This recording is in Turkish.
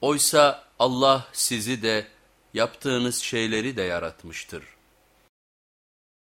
Oysa Allah sizi de yaptığınız şeyleri de yaratmıştır.